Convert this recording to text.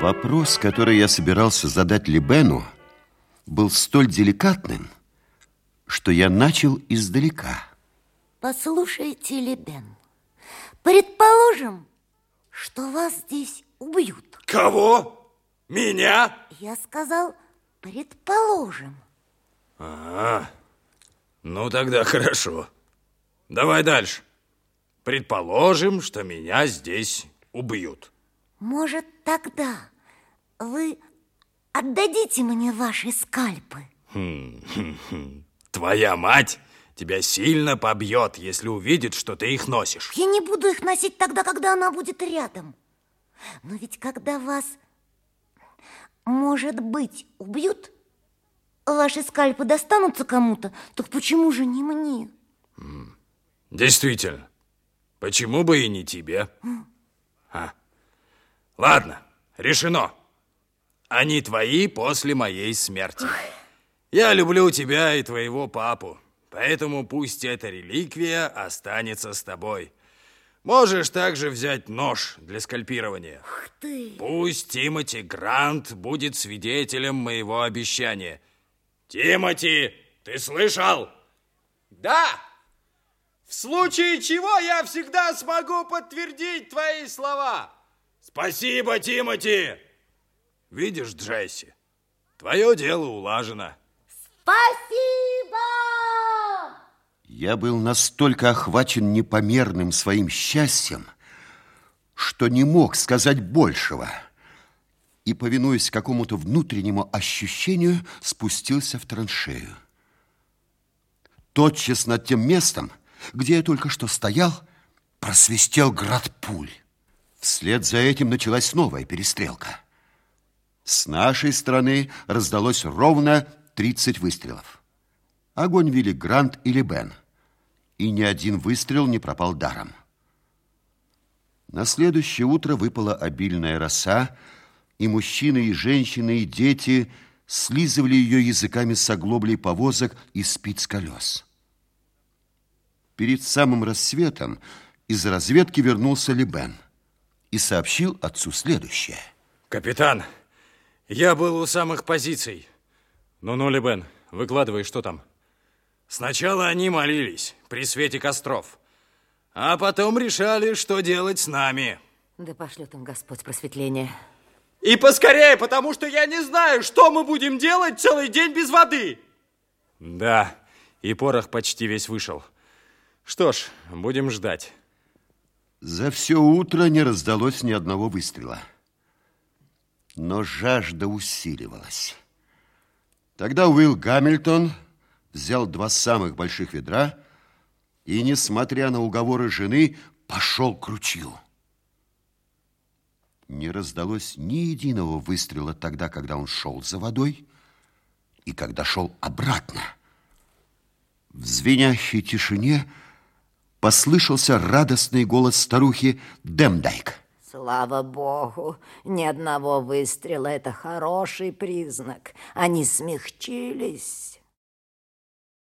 Вопрос, который я собирался задать Либену, был столь деликатным, что я начал издалека. Послушайте, Либен, предположим, что вас здесь убьют. Кого? Меня? Я сказал, предположим. А, ну тогда хорошо. Давай дальше. Предположим, что меня здесь убьют. Может, тогда вы отдадите мне ваши скальпы? Хм, хм, хм. Твоя мать тебя сильно побьет, если увидит, что ты их носишь. Я не буду их носить тогда, когда она будет рядом. Но ведь когда вас, может быть, убьют, ваши скальпы достанутся кому-то, так почему же не мне? Действительно. Почему бы и не тебе? А. Ладно, решено. Они твои после моей смерти. Я люблю тебя и твоего папу, поэтому пусть эта реликвия останется с тобой. Можешь также взять нож для скальпирования. Ух ты! Пусть Тимоти Грант будет свидетелем моего обещания. Тимоти, ты слышал? Да! В случае чего я всегда смогу подтвердить твои слова. Спасибо, Тимоти! Видишь, Джесси, твое дело улажено. Спасибо! Я был настолько охвачен непомерным своим счастьем, что не мог сказать большего. И, повинуясь какому-то внутреннему ощущению, спустился в траншею. Тотчас над тем местом, где я только что стоял, просвистел град пуль. Вслед за этим началась новая перестрелка. С нашей стороны раздалось ровно 30 выстрелов. Огонь вели Грант или Бен, и ни один выстрел не пропал даром. На следующее утро выпала обильная роса, и мужчины, и женщины, и дети слизывали ее языками с оглоблей повозок и спиц колес. Перед самым рассветом из разведки вернулся Либен и сообщил отцу следующее. Капитан, я был у самых позиций. Ну-ну, Либен, выкладывай, что там? Сначала они молились при свете костров, а потом решали, что делать с нами. Да пошлет им Господь просветление. И поскорее, потому что я не знаю, что мы будем делать целый день без воды. Да, и порох почти весь вышел. Что ж, будем ждать. За все утро не раздалось ни одного выстрела. Но жажда усиливалась. Тогда Уилл Гамильтон взял два самых больших ведра и, несмотря на уговоры жены, пошел к ручью. Не раздалось ни единого выстрела тогда, когда он шел за водой и когда шел обратно. В звенящей тишине послышался радостный голос старухи Демдайк. Слава Богу, ни одного выстрела – это хороший признак. Они смягчились.